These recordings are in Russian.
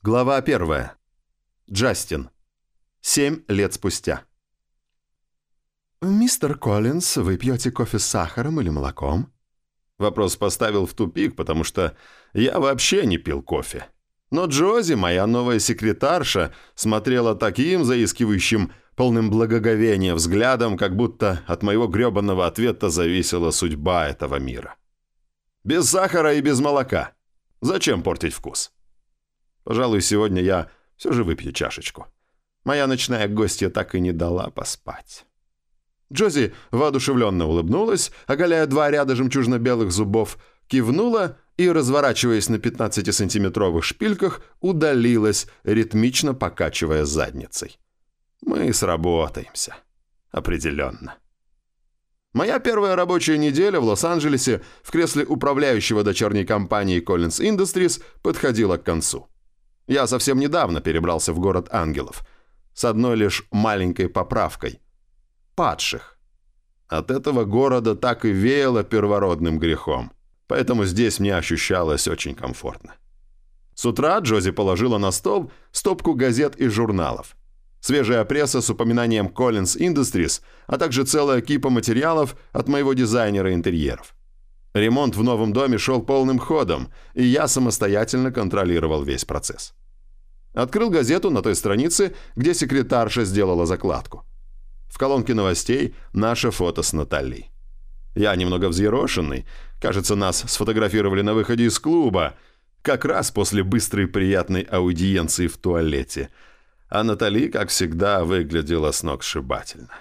Глава первая. Джастин. Семь лет спустя. «Мистер Коллинз, вы пьете кофе с сахаром или молоком?» Вопрос поставил в тупик, потому что я вообще не пил кофе. Но Джози, моя новая секретарша, смотрела таким заискивающим, полным благоговения взглядом, как будто от моего гребанного ответа зависела судьба этого мира. Без сахара и без молока. Зачем портить вкус? Пожалуй, сегодня я все же выпью чашечку. Моя ночная гостья так и не дала поспать. Джози воодушевленно улыбнулась, оголяя два ряда жемчужно-белых зубов, кивнула и, разворачиваясь на 15-сантиметровых шпильках, удалилась, ритмично покачивая задницей. Мы сработаемся. Определенно. Моя первая рабочая неделя в Лос-Анджелесе в кресле управляющего дочерней компании Collins Industries подходила к концу. Я совсем недавно перебрался в город ангелов. С одной лишь маленькой поправкой. Падших. От этого города так и веяло первородным грехом. Поэтому здесь мне ощущалось очень комфортно. С утра Джози положила на стол стопку газет и журналов. Свежая пресса с упоминанием Collins Industries, а также целая кипа материалов от моего дизайнера интерьеров. Ремонт в новом доме шел полным ходом, и я самостоятельно контролировал весь процесс. Открыл газету на той странице, где секретарша сделала закладку. В колонке новостей наше фото с Натальей. Я немного взъерошенный. Кажется, нас сфотографировали на выходе из клуба, как раз после быстрой приятной аудиенции в туалете. А Натали, как всегда, выглядела сногсшибательно.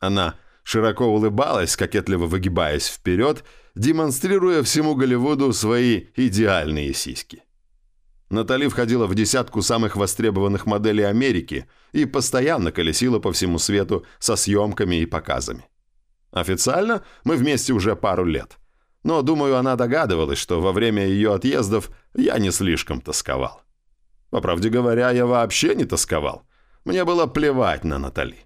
Она широко улыбалась, кокетливо выгибаясь вперед, демонстрируя всему Голливуду свои идеальные сиськи. Натали входила в десятку самых востребованных моделей Америки и постоянно колесила по всему свету со съемками и показами. Официально мы вместе уже пару лет. Но, думаю, она догадывалась, что во время ее отъездов я не слишком тосковал. По правде говоря, я вообще не тосковал. Мне было плевать на Натали.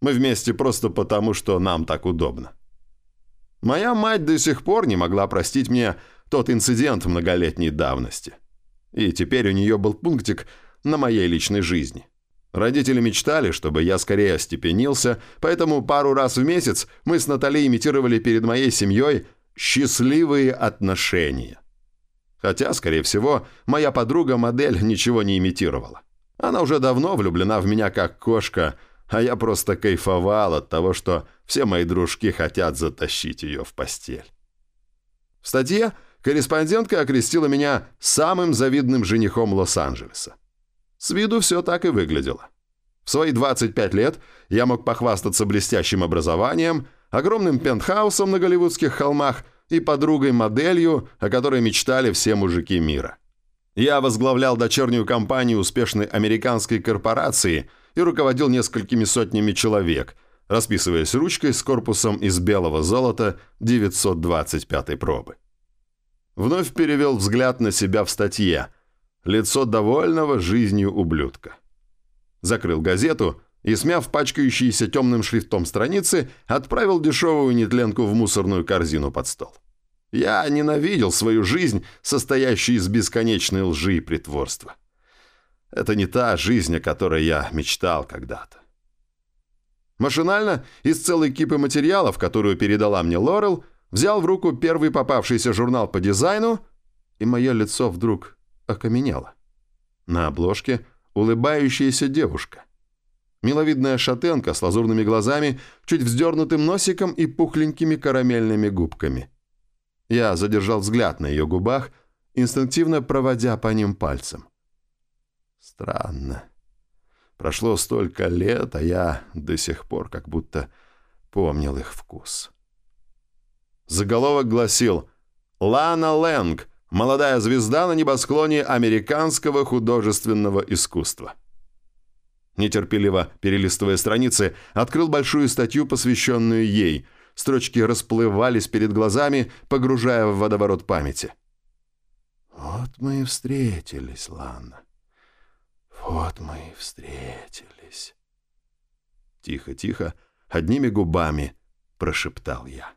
Мы вместе просто потому, что нам так удобно. Моя мать до сих пор не могла простить мне тот инцидент многолетней давности. И теперь у нее был пунктик на моей личной жизни. Родители мечтали, чтобы я скорее остепенился, поэтому пару раз в месяц мы с Натальей имитировали перед моей семьей счастливые отношения. Хотя, скорее всего, моя подруга-модель ничего не имитировала. Она уже давно влюблена в меня как кошка, а я просто кайфовал от того, что все мои дружки хотят затащить ее в постель. В статье корреспондентка окрестила меня самым завидным женихом Лос-Анджелеса. С виду все так и выглядело. В свои 25 лет я мог похвастаться блестящим образованием, огромным пентхаусом на голливудских холмах и подругой-моделью, о которой мечтали все мужики мира. Я возглавлял дочернюю компанию успешной американской корпорации и руководил несколькими сотнями человек, расписываясь ручкой с корпусом из белого золота 925 пробы. Вновь перевел взгляд на себя в статье. Лицо довольного жизнью ублюдка. Закрыл газету и, смяв пачкающиеся темным шрифтом страницы, отправил дешевую нетленку в мусорную корзину под стол. Я ненавидел свою жизнь, состоящую из бесконечной лжи и притворства. Это не та жизнь, о которой я мечтал когда-то. Машинально, из целой кипы материалов, которую передала мне Лорел, взял в руку первый попавшийся журнал по дизайну, и мое лицо вдруг окаменело. На обложке улыбающаяся девушка. Миловидная шатенка с лазурными глазами, чуть вздернутым носиком и пухленькими карамельными губками. Я задержал взгляд на ее губах, инстинктивно проводя по ним пальцем. Странно. Прошло столько лет, а я до сих пор как будто помнил их вкус. Заголовок гласил «Лана Лэнг, молодая звезда на небосклоне американского художественного искусства». Нетерпеливо перелистывая страницы, открыл большую статью, посвященную ей. Строчки расплывались перед глазами, погружая в водоворот памяти. «Вот мы и встретились, Лана. Вот мы и встретились». Тихо-тихо, одними губами прошептал я.